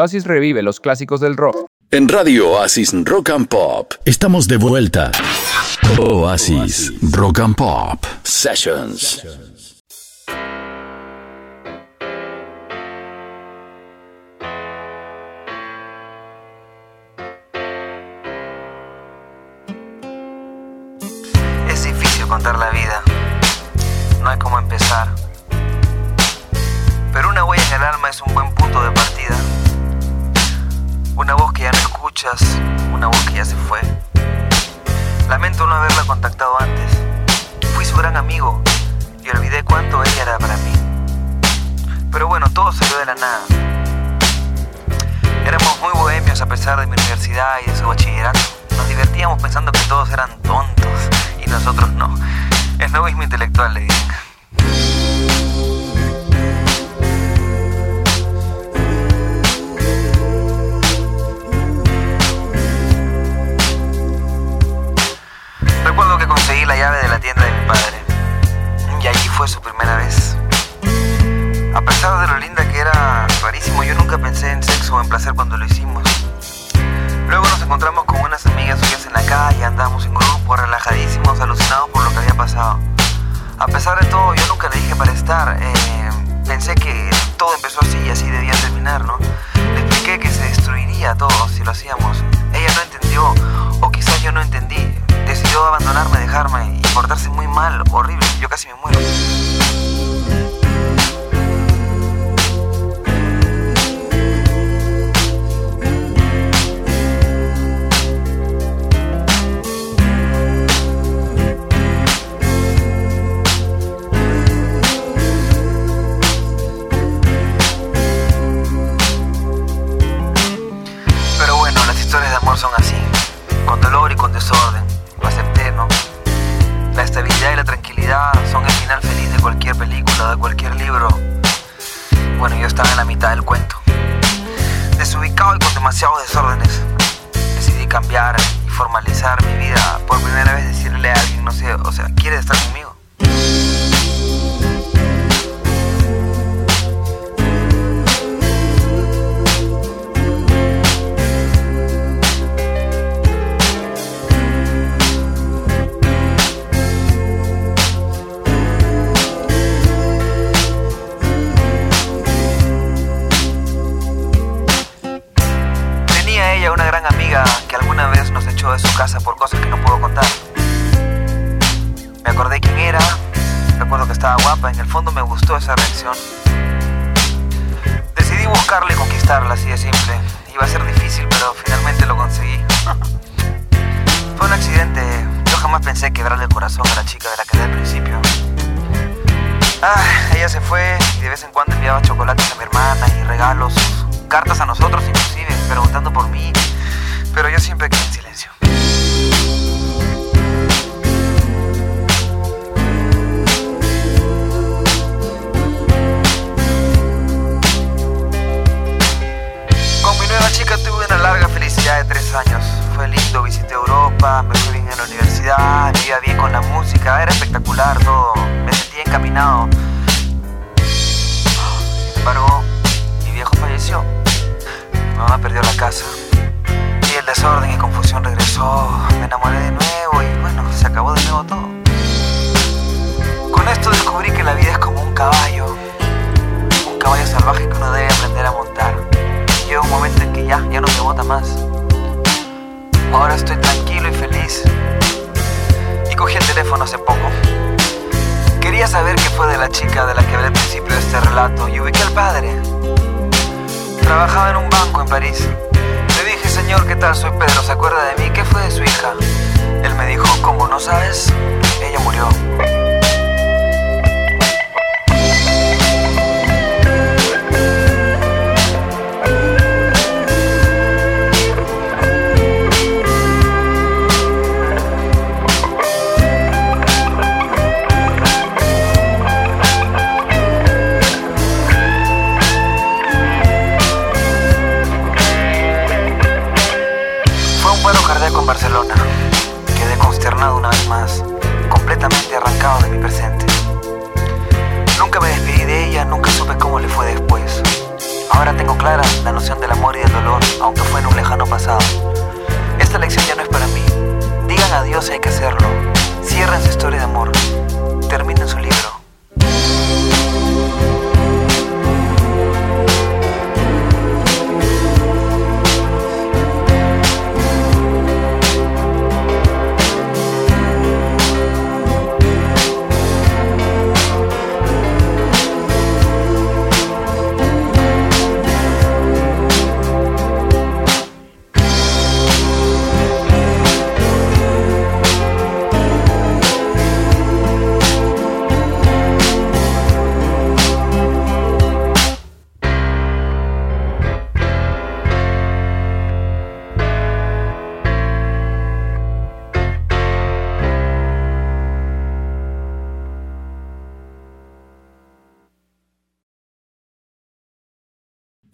Oasis revive los clásicos del rock. En Radio Oasis Rock and Pop estamos de vuelta. Oasis, Oasis. Rock and Pop Sessions. Sessions. contar la vida. No hay cómo empezar. Pero una huella en el alma es un buen punto de partida. Una voz que ya no escuchas, una voz que ya se fue. Lamento no haberla contactado antes. Fui su gran amigo y olvidé cuánto ella era para mí. Pero bueno, todo salió de la nada. Éramos muy bohemios a pesar de mi universidad y de su bachillerato. Nos divertíamos pensando que todos eran tontos y nosotros no. Es novismo intelectual, le dicen. fue su primera vez. A pesar de lo linda que era, rarísimo, yo nunca pensé en sexo o en placer cuando lo hicimos. Luego nos encontramos con unas amigas suyas en la calle, andábamos en grupo, relajadísimos, alucinados por lo que había pasado. A pesar de todo, yo nunca le dije para estar. Eh, pensé que todo empezó así y así debía terminar, ¿no? Le expliqué que se destruiría todo si lo hacíamos. Ella no entendió, o quizás yo no entendí. Decidió abandonarme, dejarme portarse muy mal, horrible. Yo casi me muero. De su casa por cosas que no puedo contar. Me acordé quién era, recuerdo que estaba guapa, en el fondo me gustó esa reacción. Decidí buscarla y conquistarla, así de simple. Iba a ser difícil, pero finalmente lo conseguí. Fue un accidente, yo jamás pensé quebrarle el corazón a la chica de la que al principio. Ah, ella se fue y de vez en cuando enviaba chocolates a mi hermana y regalos, cartas a nosotros inclusive, preguntando por mí, pero yo siempre quedé una larga felicidad de tres años. Fue lindo, visité Europa, me fui bien en la universidad, vivía bien con la música, era espectacular todo, me sentía encaminado. Sin embargo, mi viejo falleció. Mi mamá perdió la casa. Y el desorden y confusión regresó. Me enamoré de nuevo y bueno, se acabó de nuevo todo. Con esto descubrí que la vida es como un caballo. Un caballo salvaje que uno debe aprender a montar. Ya, ya no me bota más. Ahora estoy tranquilo y feliz. Y cogí el teléfono hace poco. Quería saber qué fue de la chica de la que hablé al principio de este relato y ubiqué al padre. Trabajaba en un banco en París. Le dije, señor, ¿qué tal? Soy Pedro, ¿se acuerda de mí? ¿Qué fue de su hija? Él me dijo, ¿cómo no sabes? Ella murió. Clara la noción del amor y del dolor, aunque fue en un lejano pasado. Esta lección ya no es para mí. Digan adiós si hay que hacerlo. Cierren su historia de amor.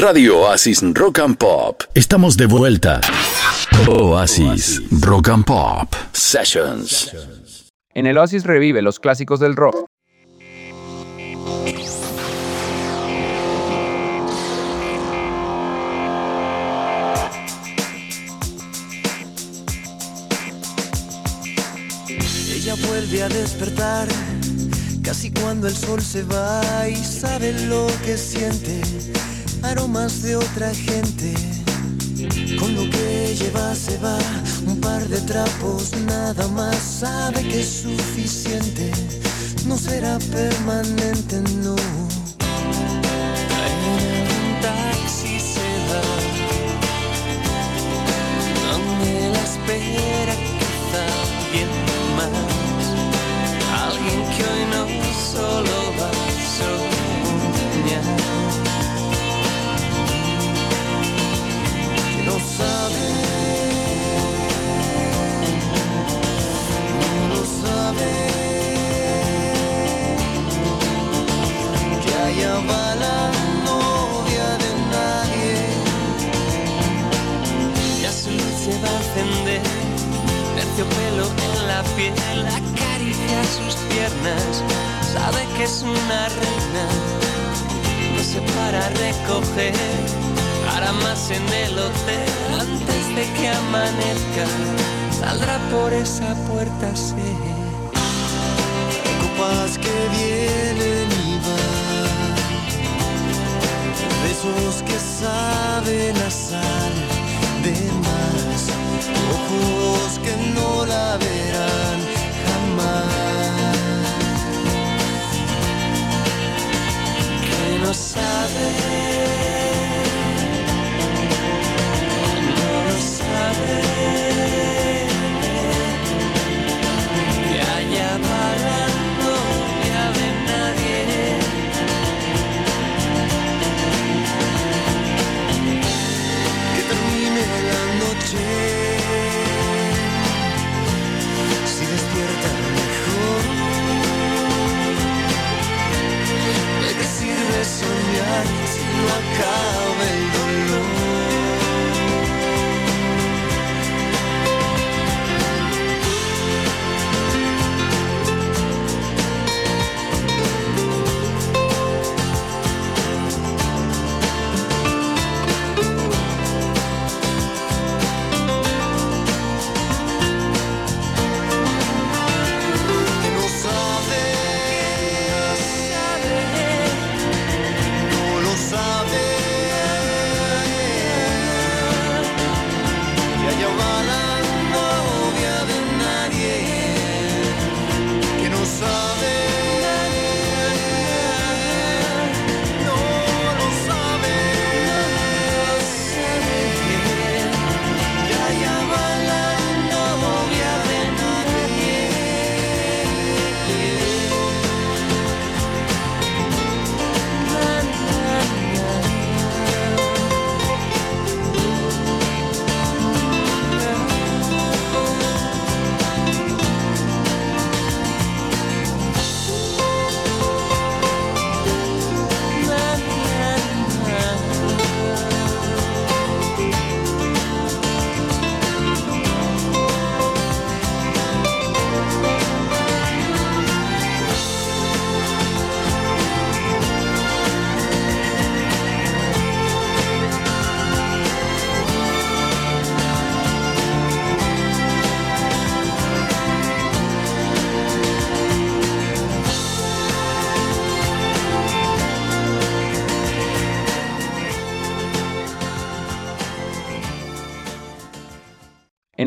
Radio Oasis Rock and Pop estamos de vuelta. Oasis Rock and Pop Sessions. En el Oasis revive los clásicos del rock. Ella vuelve a despertar casi cuando el sol se va y sabe lo que siente, aromas de otra gente. Con lo que lleva se va, un par de trapos nada más, sabe que es suficiente, no será permanente, no. Un taxi la espera terciopelo en la piel, acaricia sus piernas, sabe que es una reina, no se para a recoger, hará más en el hotel. Antes de que amanezca, saldrá por esa puerta, sé. Copas que vienen y van, besos que saben a sal de más, ojos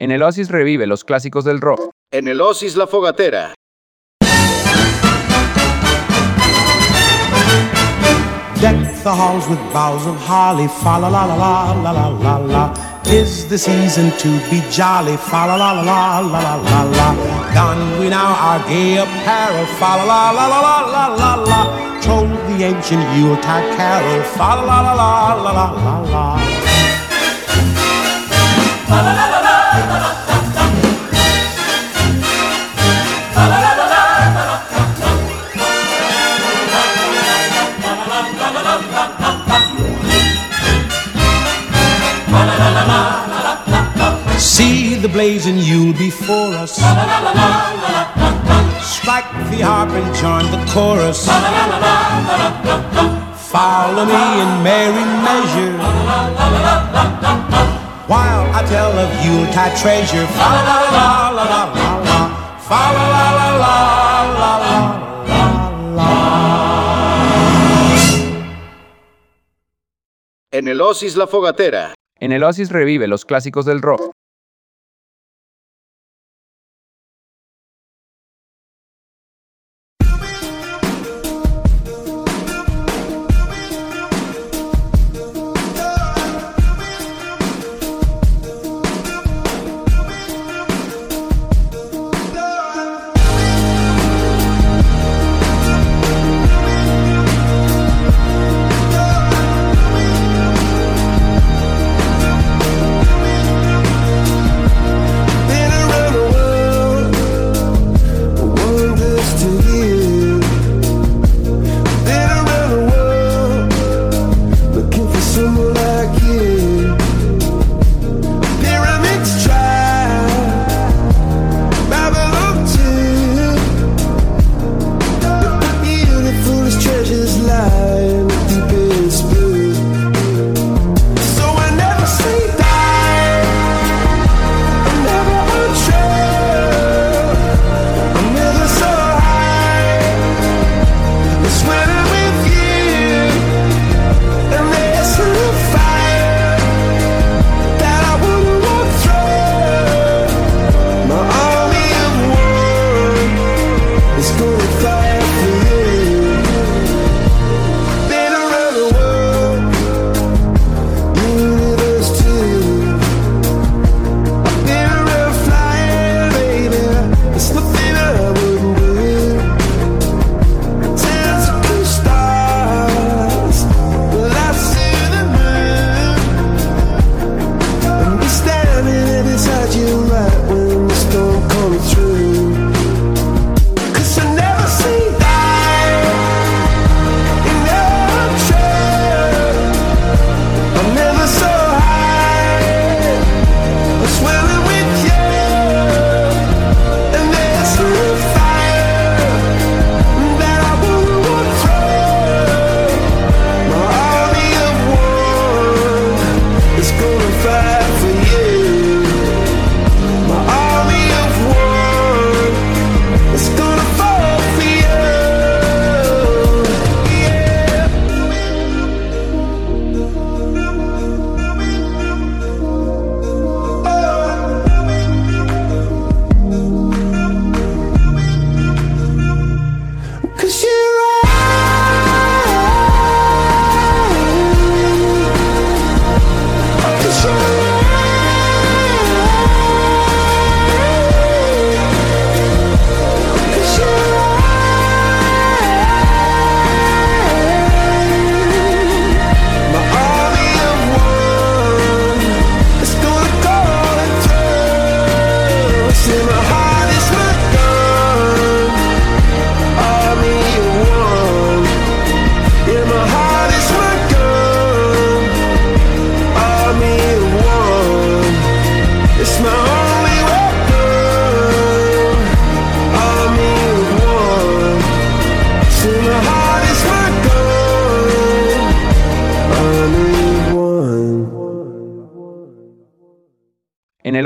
En el Oasis revive los clásicos del rock. En el Oasis La Fogatera. Deck the halls with boughs of holly, fa la la la la la la la la. Tis the season to be jolly, fa la la la la la la la la. Don we now our gay apparel, fa la la la la la la la la. Troll the ancient Yuletide carol, fa la la la la la la la la. See the blazing Yule before us. Strike the harp and join the chorus. Follow me in merry measure. While I tell of Yuletide treasure. Fa la la la la la la la. Fa la la la la la la la. En el Oasis La Fogatera. En el Oasis revive los clásicos del rock.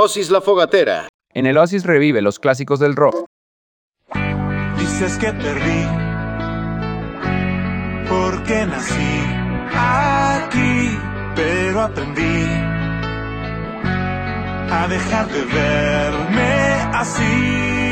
Oasis La Fogatera. En el Oasis revive los clásicos del rock. Dices que perdí porque nací aquí, pero aprendí a dejar de verme así.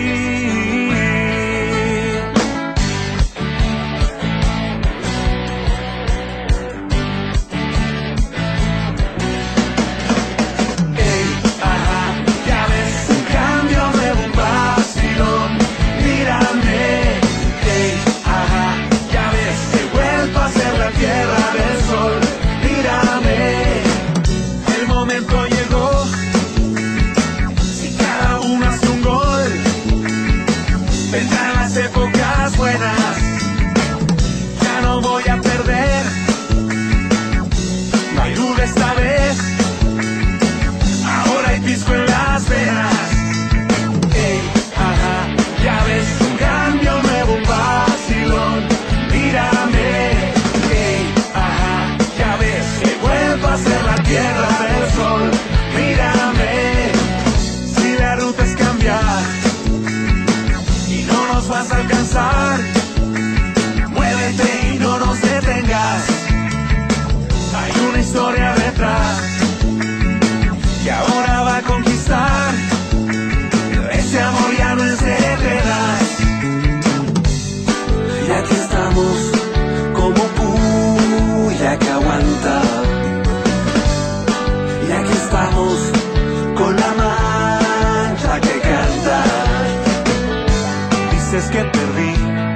Y aquí estamos con la mancha que canta. Dices que perdí